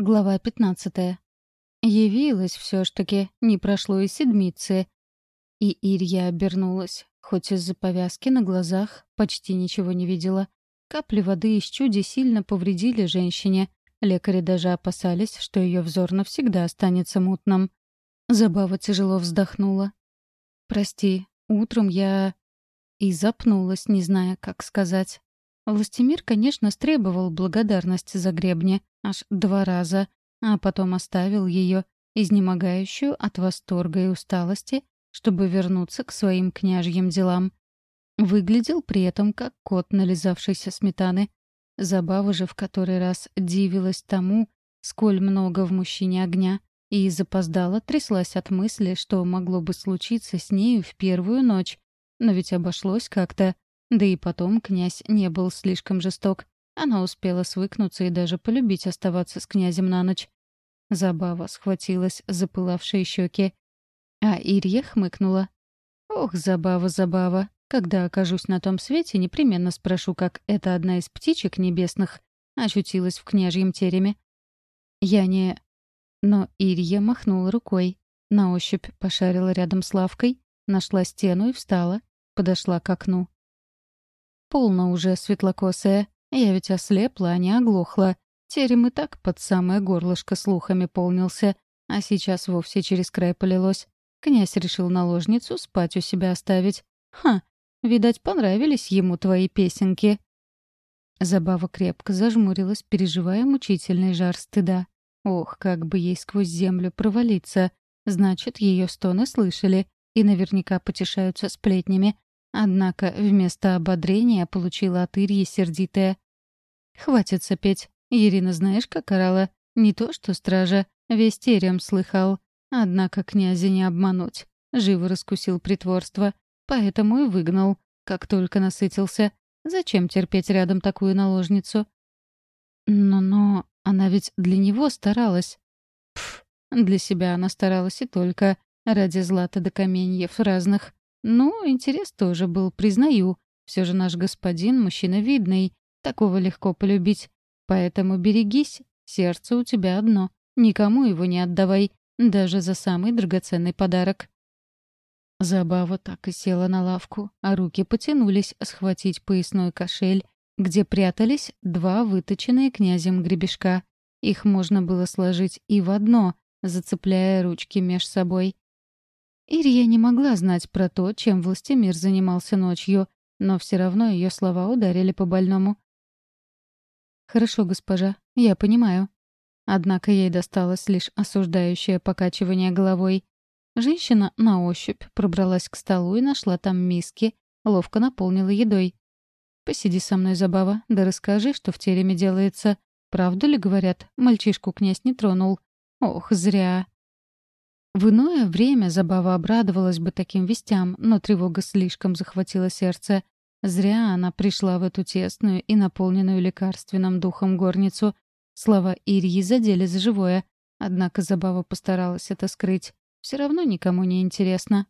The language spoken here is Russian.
Глава 15. Явилась все ж таки, не прошло и седмицы. И Ирья обернулась, хоть из-за повязки на глазах почти ничего не видела. Капли воды из чуди сильно повредили женщине. Лекари даже опасались, что ее взор навсегда останется мутным. Забава тяжело вздохнула. «Прости, утром я...» И запнулась, не зная, как сказать. Властимир, конечно, стребовал благодарность за гребни аж два раза, а потом оставил ее, изнемогающую от восторга и усталости, чтобы вернуться к своим княжьим делам. Выглядел при этом как кот, нализавшийся сметаны. Забава же в который раз дивилась тому, сколь много в мужчине огня, и запоздала тряслась от мысли, что могло бы случиться с нею в первую ночь. Но ведь обошлось как-то. Да и потом князь не был слишком жесток. Она успела свыкнуться и даже полюбить оставаться с князем на ночь. Забава схватилась за пылавшие щеки. А Ирья хмыкнула. «Ох, забава, забава. Когда окажусь на том свете, непременно спрошу, как эта одна из птичек небесных очутилась в княжьем тереме». «Я не...» Но Ирья махнула рукой. На ощупь пошарила рядом с лавкой, нашла стену и встала, подошла к окну. Полно уже, светлокосая. Я ведь ослепла, а не оглохла. Терем и так под самое горлышко слухами полнился, а сейчас вовсе через край полилось. Князь решил наложницу спать у себя оставить. Ха, видать, понравились ему твои песенки. Забава крепко зажмурилась, переживая мучительный жар стыда. Ох, как бы ей сквозь землю провалиться. Значит, ее стоны слышали и наверняка потешаются сплетнями. Однако вместо ободрения получила от Ирьи сердитая. «Хватит сопеть. Ирина знаешь, как орала? Не то что стража. Весь терем слыхал. Однако князя не обмануть. Живо раскусил притворство. Поэтому и выгнал, как только насытился. Зачем терпеть рядом такую наложницу? Но-но, она ведь для него старалась. Пф, для себя она старалась и только. Ради злата до каменьев разных. Ну, интерес тоже был, признаю. Все же наш господин мужчина видный, такого легко полюбить. Поэтому берегись, сердце у тебя одно. Никому его не отдавай, даже за самый драгоценный подарок. Забава так и села на лавку, а руки потянулись схватить поясной кошель, где прятались два выточенные князем гребешка. Их можно было сложить и в одно, зацепляя ручки меж собой. Ирия не могла знать про то, чем Властимир занимался ночью, но все равно ее слова ударили по больному. «Хорошо, госпожа, я понимаю». Однако ей досталось лишь осуждающее покачивание головой. Женщина на ощупь пробралась к столу и нашла там миски, ловко наполнила едой. «Посиди со мной, Забава, да расскажи, что в тереме делается. Правду ли говорят, мальчишку князь не тронул? Ох, зря. В иное время Забава обрадовалась бы таким вестям, но тревога слишком захватила сердце. Зря она пришла в эту тесную и наполненную лекарственным духом горницу. Слова Ирьи задели за живое. Однако Забава постаралась это скрыть. Все равно никому не интересно.